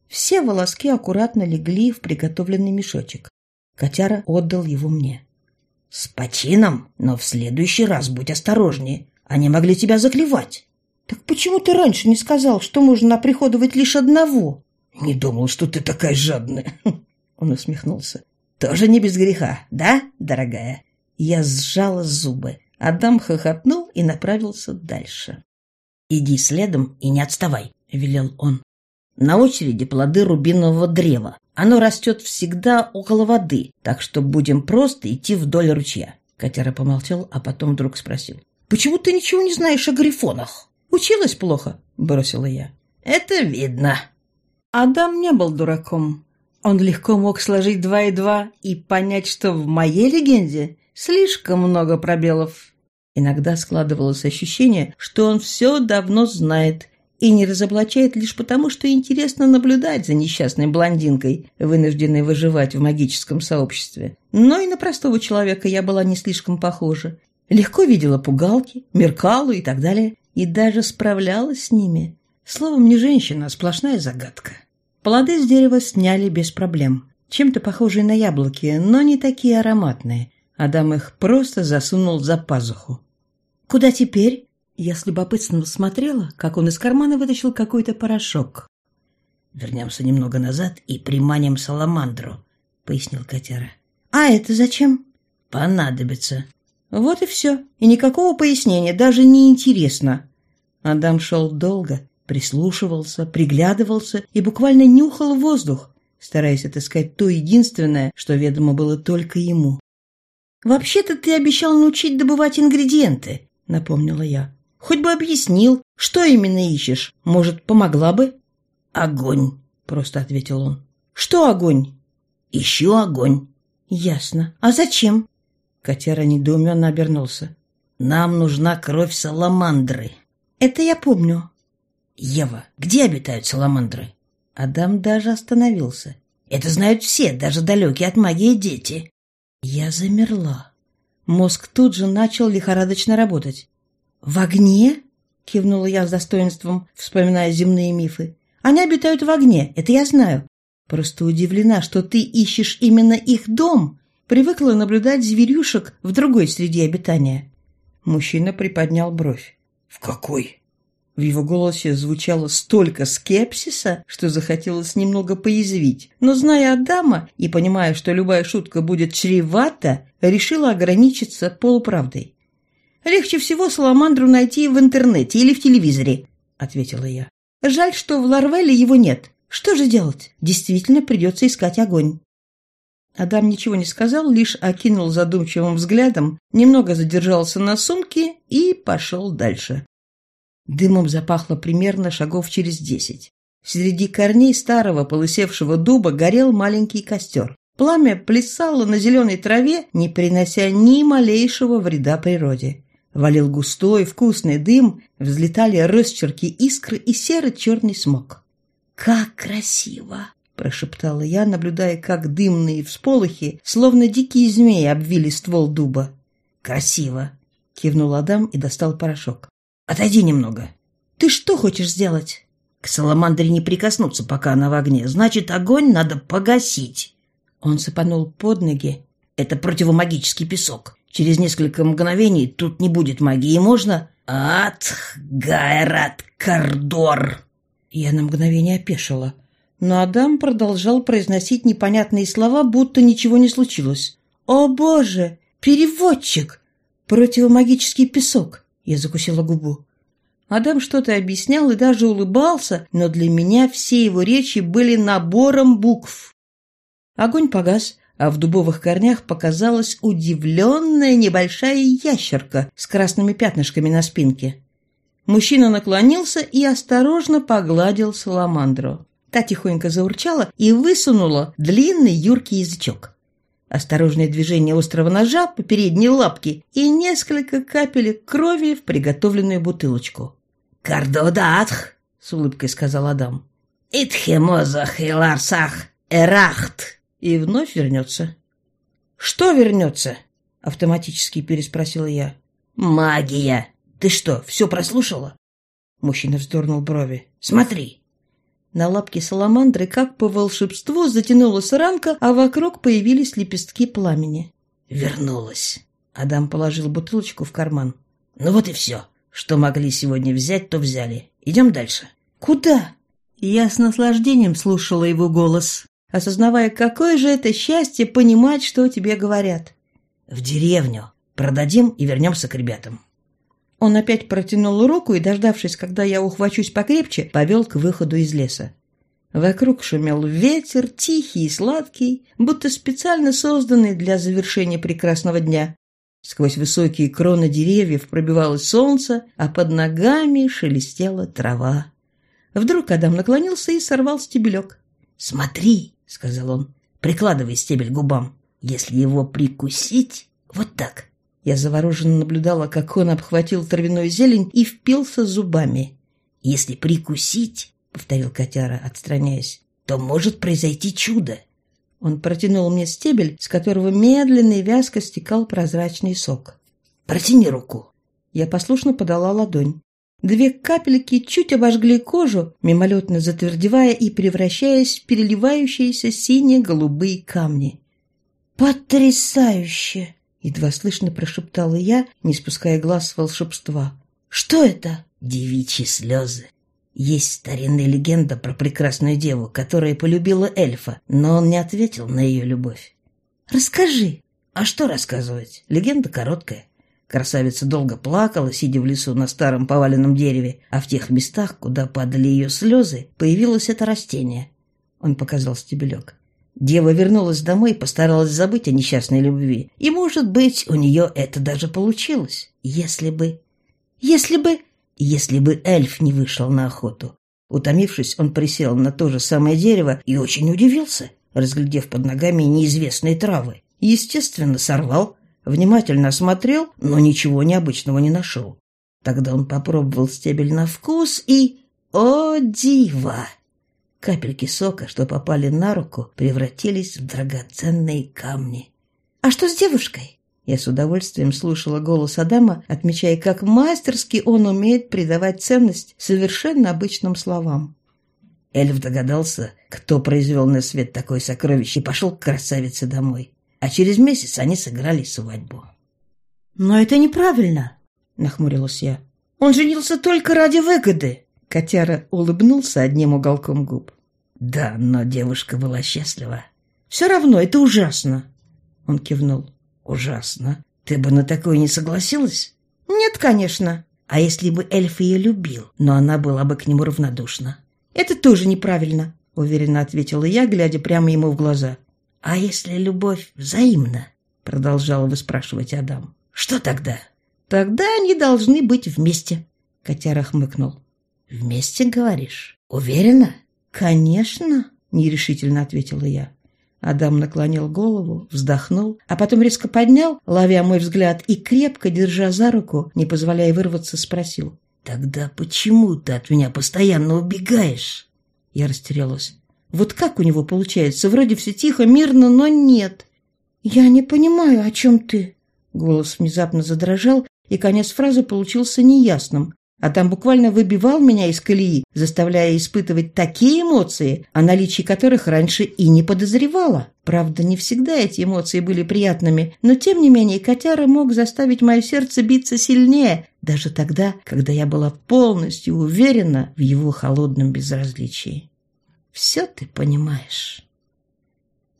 Все волоски аккуратно легли в приготовленный мешочек. Котяра отдал его мне. «С почином, но в следующий раз будь осторожнее. Они могли тебя заклевать». «Так почему ты раньше не сказал, что можно оприходовать лишь одного?» «Не думал, что ты такая жадная». Он усмехнулся. «Тоже не без греха, да, дорогая?» Я сжала зубы. Адам хохотнул и направился дальше. «Иди следом и не отставай», — велел он. «На очереди плоды рубинового древа. Оно растет всегда около воды, так что будем просто идти вдоль ручья». Котяра помолчал, а потом вдруг спросил. «Почему ты ничего не знаешь о грифонах? Училась плохо?» — бросила я. «Это видно». Адам не был дураком. Он легко мог сложить два и два и понять, что в моей легенде слишком много пробелов. Иногда складывалось ощущение, что он все давно знает и не разоблачает лишь потому, что интересно наблюдать за несчастной блондинкой, вынужденной выживать в магическом сообществе. Но и на простого человека я была не слишком похожа. Легко видела пугалки, меркалу и так далее, и даже справлялась с ними. Словом, не женщина, а сплошная загадка. Плоды с дерева сняли без проблем. Чем-то похожие на яблоки, но не такие ароматные. Адам их просто засунул за пазуху. «Куда теперь?» Я с любопытством смотрела, как он из кармана вытащил какой-то порошок. «Вернемся немного назад и приманим саламандру», — пояснил котяра. «А это зачем?» «Понадобится». Вот и все. И никакого пояснения, даже не интересно. Адам шел долго, прислушивался, приглядывался и буквально нюхал воздух, стараясь отыскать то единственное, что ведомо было только ему. «Вообще-то ты обещал научить добывать ингредиенты», — напомнила я. «Хоть бы объяснил, что именно ищешь. Может, помогла бы?» «Огонь», — просто ответил он. «Что огонь?» «Ищу огонь». «Ясно. А зачем?» Котяра недоуменно обернулся. «Нам нужна кровь саламандры». «Это я помню». «Ева, где обитают саламандры?» Адам даже остановился. «Это знают все, даже далекие от магии дети». Я замерла. Мозг тут же начал лихорадочно работать. «В огне?» — кивнула я с достоинством, вспоминая земные мифы. «Они обитают в огне, это я знаю. Просто удивлена, что ты ищешь именно их дом. Привыкла наблюдать зверюшек в другой среде обитания». Мужчина приподнял бровь. «В какой?» В его голосе звучало столько скепсиса, что захотелось немного поязвить. Но, зная Адама и понимая, что любая шутка будет чревата, решила ограничиться полуправдой. «Легче всего саламандру найти в интернете или в телевизоре», — ответила я. «Жаль, что в Ларвеле его нет. Что же делать? Действительно придется искать огонь». Адам ничего не сказал, лишь окинул задумчивым взглядом, немного задержался на сумке и пошел дальше. Дымом запахло примерно шагов через десять. Среди корней старого полысевшего дуба горел маленький костер. Пламя плясало на зеленой траве, не принося ни малейшего вреда природе. Валил густой, вкусный дым, взлетали росчерки искры и серо-черный смог. «Как красиво!» — прошептала я, наблюдая, как дымные всполохи, словно дикие змеи, обвили ствол дуба. «Красиво!» — кивнул Адам и достал порошок. Отойди немного. Ты что хочешь сделать? К саламандре не прикоснуться, пока она в огне. Значит, огонь надо погасить. Он сыпанул под ноги. Это противомагический песок. Через несколько мгновений тут не будет магии. Можно... Ат Гайрат Кардор. Я на мгновение опешила. Но Адам продолжал произносить непонятные слова, будто ничего не случилось. «О, Боже! Переводчик! Противомагический песок!» Я закусила губу. Адам что-то объяснял и даже улыбался, но для меня все его речи были набором букв. Огонь погас, а в дубовых корнях показалась удивленная небольшая ящерка с красными пятнышками на спинке. Мужчина наклонился и осторожно погладил саламандру. Та тихонько заурчала и высунула длинный юркий язычок. осторожное движение острого ножа по передней лапке и несколько капель крови в приготовленную бутылочку. «Кардодатх!» — с улыбкой сказал Адам. «Итхемозах и ларсах эрахт!» И вновь вернется. «Что вернется?» — автоматически переспросила я. «Магия! Ты что, все прослушала?» Мужчина вздернул брови. «Смотри!» На лапке саламандры, как по волшебству, затянулась ранка, а вокруг появились лепестки пламени. «Вернулась!» Адам положил бутылочку в карман. «Ну вот и все. Что могли сегодня взять, то взяли. Идем дальше». «Куда?» Я с наслаждением слушала его голос, осознавая, какое же это счастье понимать, что тебе говорят. «В деревню. Продадим и вернемся к ребятам». Он опять протянул руку и, дождавшись, когда я ухвачусь покрепче, повел к выходу из леса. Вокруг шумел ветер, тихий и сладкий, будто специально созданный для завершения прекрасного дня. Сквозь высокие кроны деревьев пробивалось солнце, а под ногами шелестела трава. Вдруг Адам наклонился и сорвал стебелек. «Смотри», — сказал он, — «прикладывай стебель к губам. Если его прикусить, вот так, я завороженно наблюдала, как он обхватил травяную зелень и впился зубами. «Если прикусить, — повторил котяра, отстраняясь, — то может произойти чудо». Он протянул мне стебель, с которого медленно и вязко стекал прозрачный сок. «Протяни руку». Я послушно подала ладонь. Две капельки чуть обожгли кожу, мимолетно затвердевая и превращаясь в переливающиеся синие-голубые камни. «Потрясающе!» Едва слышно прошептала я, не спуская глаз с волшебства. «Что это?» «Девичьи слезы. Есть старинная легенда про прекрасную деву, которая полюбила эльфа, но он не ответил на ее любовь». «Расскажи». «А что рассказывать? Легенда короткая. Красавица долго плакала, сидя в лесу на старом поваленном дереве, а в тех местах, куда падали ее слезы, появилось это растение». Он показал стебелек. Дева вернулась домой и постаралась забыть о несчастной любви. И, может быть, у нее это даже получилось, если бы... Если бы... Если бы эльф не вышел на охоту. Утомившись, он присел на то же самое дерево и очень удивился, разглядев под ногами неизвестные травы. Естественно, сорвал, внимательно осмотрел, но ничего необычного не нашел. Тогда он попробовал стебель на вкус и... О, диво! Капельки сока, что попали на руку, превратились в драгоценные камни. «А что с девушкой?» Я с удовольствием слушала голос Адама, отмечая, как мастерски он умеет придавать ценность совершенно обычным словам. Эльф догадался, кто произвел на свет такое сокровище, и пошел к красавице домой. А через месяц они сыграли свадьбу. «Но это неправильно», — нахмурилась я. «Он женился только ради выгоды». Котяра улыбнулся одним уголком губ. Да, но девушка была счастлива. Все равно это ужасно. Он кивнул. Ужасно. Ты бы на такое не согласилась? Нет, конечно. А если бы эльф ее любил, но она была бы к нему равнодушна? Это тоже неправильно, уверенно ответила я, глядя прямо ему в глаза. А если любовь взаимна? Продолжал выспрашивать Адам. Что тогда? Тогда они должны быть вместе. Котяра хмыкнул. Вместе, говоришь? Уверена? «Конечно», — нерешительно ответила я. Адам наклонил голову, вздохнул, а потом резко поднял, ловя мой взгляд, и, крепко держа за руку, не позволяя вырваться, спросил. «Тогда почему ты от меня постоянно убегаешь?» Я растерялась. «Вот как у него получается? Вроде все тихо, мирно, но нет». «Я не понимаю, о чем ты?» Голос внезапно задрожал, и конец фразы получился неясным, а там буквально выбивал меня из колеи, заставляя испытывать такие эмоции, о наличии которых раньше и не подозревала. Правда, не всегда эти эмоции были приятными, но тем не менее котяра мог заставить мое сердце биться сильнее, даже тогда, когда я была полностью уверена в его холодном безразличии. Все ты понимаешь.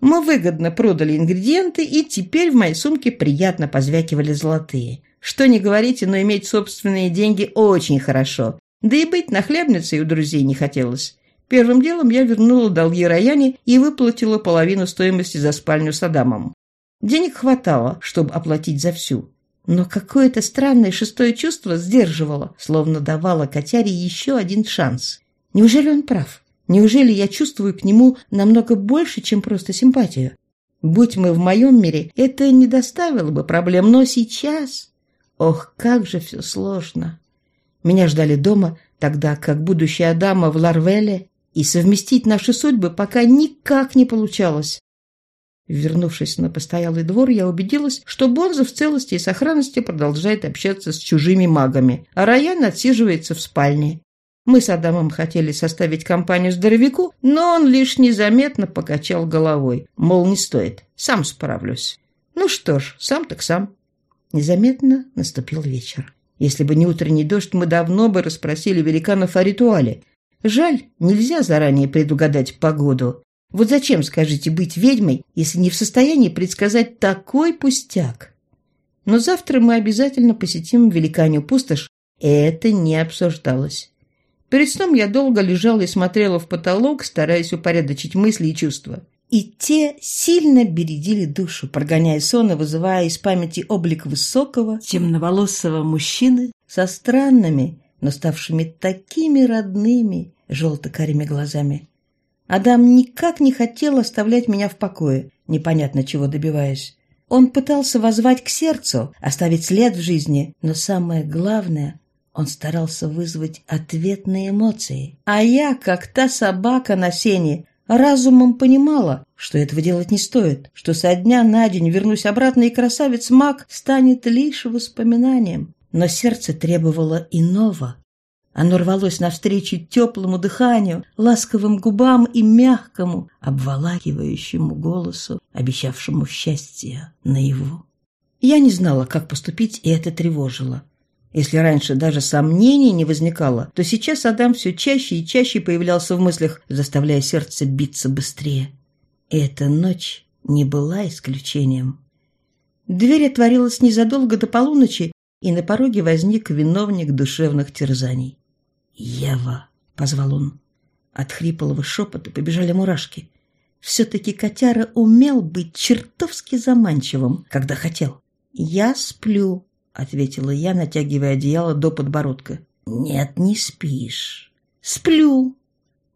Мы выгодно продали ингредиенты, и теперь в моей сумке приятно позвякивали золотые. Что не говорите, но иметь собственные деньги очень хорошо. Да и быть нахлебницей у друзей не хотелось. Первым делом я вернула долги Раяне и выплатила половину стоимости за спальню с Адамом. Денег хватало, чтобы оплатить за всю. Но какое-то странное шестое чувство сдерживало, словно давало котяре еще один шанс. Неужели он прав? Неужели я чувствую к нему намного больше, чем просто симпатию? Будь мы в моем мире, это не доставило бы проблем, но сейчас... Ох, как же все сложно. Меня ждали дома, тогда как будущая дама в Ларвеле, и совместить наши судьбы пока никак не получалось. Вернувшись на постоялый двор, я убедилась, что Бонза в целости и сохранности продолжает общаться с чужими магами, а Раян отсиживается в спальне. Мы с Адамом хотели составить компанию здоровяку, но он лишь незаметно покачал головой, мол, не стоит, сам справлюсь. Ну что ж, сам так сам. Незаметно наступил вечер. Если бы не утренний дождь, мы давно бы расспросили великанов о ритуале. Жаль, нельзя заранее предугадать погоду. Вот зачем, скажите, быть ведьмой, если не в состоянии предсказать такой пустяк? Но завтра мы обязательно посетим великанью пустошь. Это не обсуждалось. Перед сном я долго лежала и смотрела в потолок, стараясь упорядочить мысли и чувства. И те сильно бередили душу, прогоняя сон и вызывая из памяти облик высокого, темноволосого мужчины со странными, но ставшими такими родными, желто-карими глазами. Адам никак не хотел оставлять меня в покое, непонятно чего добиваясь. Он пытался возвать к сердцу, оставить след в жизни, но самое главное, он старался вызвать ответные эмоции. А я, как та собака на сене, разумом понимала, что этого делать не стоит, что со дня на день вернусь обратно, и красавец-маг станет лишь воспоминанием. Но сердце требовало иного. Оно рвалось навстречу теплому дыханию, ласковым губам и мягкому, обволакивающему голосу, обещавшему счастье наяву. Я не знала, как поступить, и это тревожило. Если раньше даже сомнений не возникало, то сейчас Адам все чаще и чаще появлялся в мыслях, заставляя сердце биться быстрее. Эта ночь не была исключением. Дверь отворилась незадолго до полуночи, и на пороге возник виновник душевных терзаний. «Ева!» — позвал он. От хриплого шепота побежали мурашки. Все-таки котяра умел быть чертовски заманчивым, когда хотел. «Я сплю», — ответила я, натягивая одеяло до подбородка. «Нет, не спишь». «Сплю».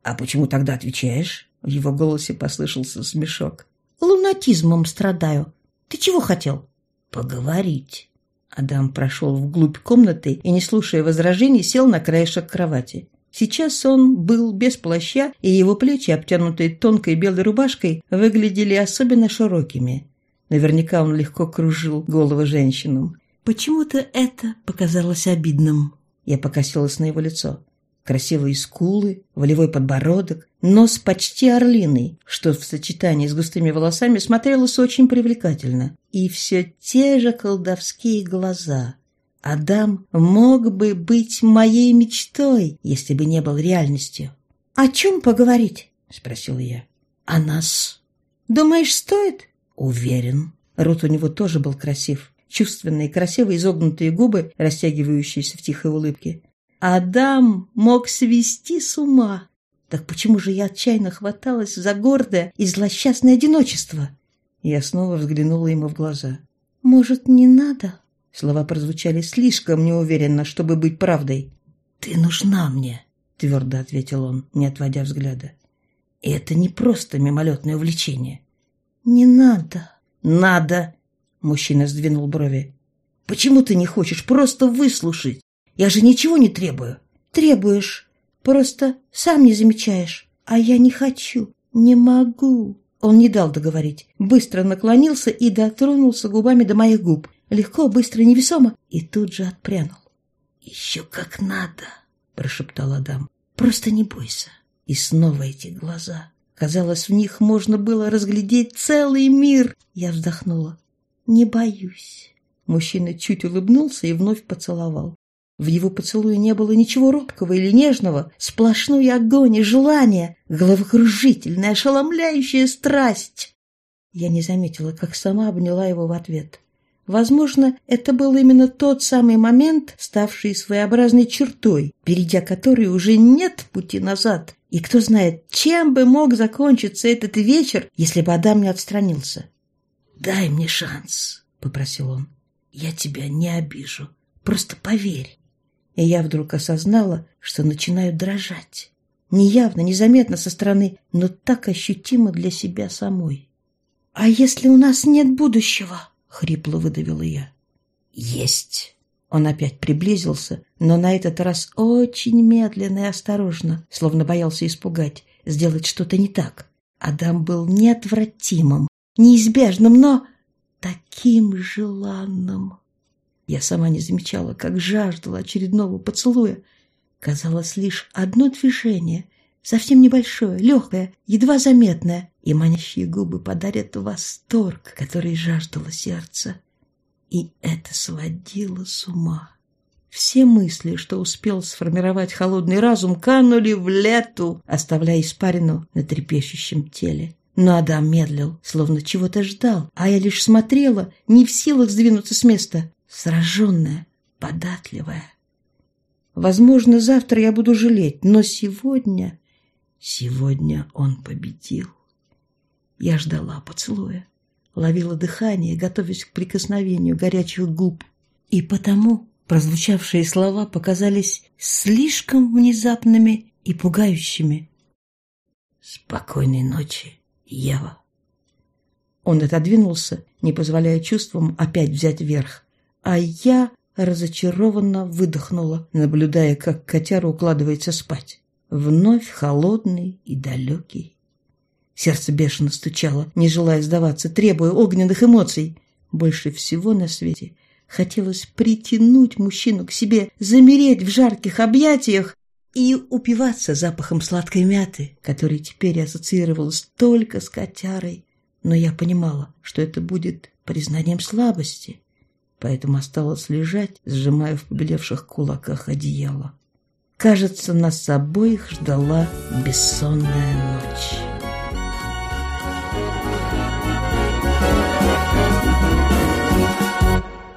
«А почему тогда отвечаешь?» В его голосе послышался смешок. «Лунатизмом страдаю. Ты чего хотел?» «Поговорить». Адам прошел вглубь комнаты и, не слушая возражений, сел на краешек кровати. Сейчас он был без плаща, и его плечи, обтянутые тонкой белой рубашкой, выглядели особенно широкими. Наверняка он легко кружил головы женщинам. Почему-то это показалось обидным. Я покосилась на его лицо. Красивые скулы, волевой подбородок, нос почти орлиный, что в сочетании с густыми волосами смотрелось очень привлекательно. И все те же колдовские глаза. Адам мог бы быть моей мечтой, если бы не был реальностью. «О чем поговорить?» — спросила я. «О нас». «Думаешь, стоит?» «Уверен». Рот у него тоже был красив. Чувственные, красиво изогнутые губы, растягивающиеся в тихой улыбке. Адам мог свести с ума. Так почему же я отчаянно хваталась за гордое и злосчастное одиночество? Я снова взглянула ему в глаза. «Может, не надо?» Слова прозвучали слишком неуверенно, чтобы быть правдой. «Ты нужна мне», — твердо ответил он, не отводя взгляда. И это не просто мимолетное увлечение. «Не надо». «Надо!» — мужчина сдвинул брови. «Почему ты не хочешь просто выслушать? Я же ничего не требую. Требуешь. Просто сам не замечаешь. А я не хочу. Не могу. Он не дал договорить. Быстро наклонился и дотронулся губами до моих губ. Легко, быстро, невесомо. И тут же отпрянул. «Еще как надо», — прошептал Адам. «Просто не бойся». И снова эти глаза. Казалось, в них можно было разглядеть целый мир. Я вздохнула. «Не боюсь». Мужчина чуть улыбнулся и вновь поцеловал. В его поцелуе не было ничего робкого или нежного, сплошной огонь и желание, головокружительная, ошеломляющая страсть. Я не заметила, как сама обняла его в ответ. Возможно, это был именно тот самый момент, ставший своеобразной чертой, перейдя которой уже нет пути назад. И кто знает, чем бы мог закончиться этот вечер, если бы Адам не отстранился. «Дай мне шанс», — попросил он. «Я тебя не обижу. Просто поверь» и я вдруг осознала, что начинаю дрожать. Неявно, незаметно со стороны, но так ощутимо для себя самой. «А если у нас нет будущего?» — хрипло выдавила я. «Есть». Он опять приблизился, но на этот раз очень медленно и осторожно, словно боялся испугать, сделать что-то не так. Адам был неотвратимым, неизбежным, но таким желанным. Я сама не замечала, как жаждала очередного поцелуя. Казалось, лишь одно движение, совсем небольшое, легкое, едва заметное, и манящие губы подарят восторг, который жаждало сердце. И это сводило с ума. Все мысли, что успел сформировать холодный разум, канули в лету, оставляя испарину на трепещущем теле. Но Адам медлил, словно чего-то ждал, а я лишь смотрела, не в силах сдвинуться с места, сраженная, податливая. Возможно, завтра я буду жалеть, но сегодня... Сегодня он победил. Я ждала поцелуя, ловила дыхание, готовясь к прикосновению горячих губ. И потому прозвучавшие слова показались слишком внезапными и пугающими. «Спокойной ночи, Ева!» Он отодвинулся, не позволяя чувствам опять взять верх, а я разочарованно выдохнула, наблюдая, как котяра укладывается спать. Вновь холодный и далекий. Сердце бешено стучало, не желая сдаваться, требуя огненных эмоций. Больше всего на свете хотелось притянуть мужчину к себе, замереть в жарких объятиях и упиваться запахом сладкой мяты, который теперь ассоциировался только с котярой. Но я понимала, что это будет признанием слабости, поэтому осталось лежать, сжимая в побелевших кулаках одеяло. Кажется, нас обоих ждала бессонная ночь.